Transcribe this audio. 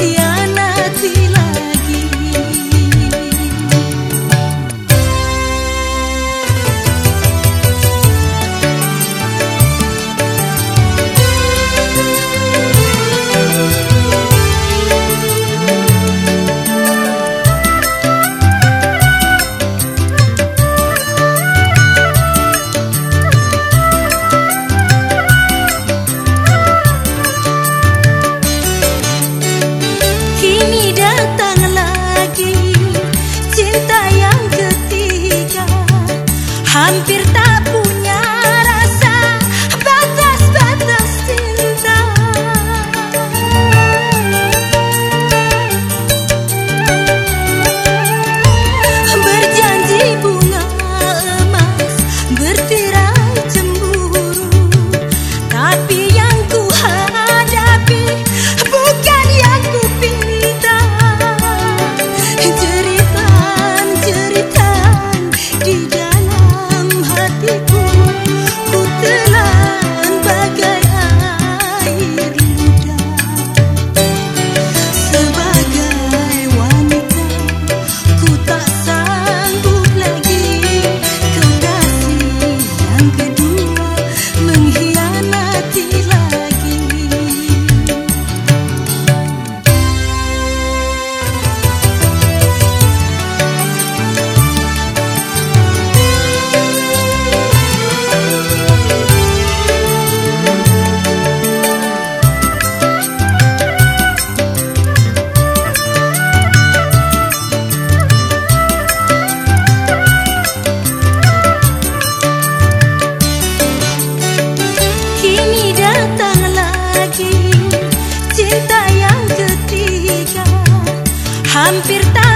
Yeah. Ante hampir tak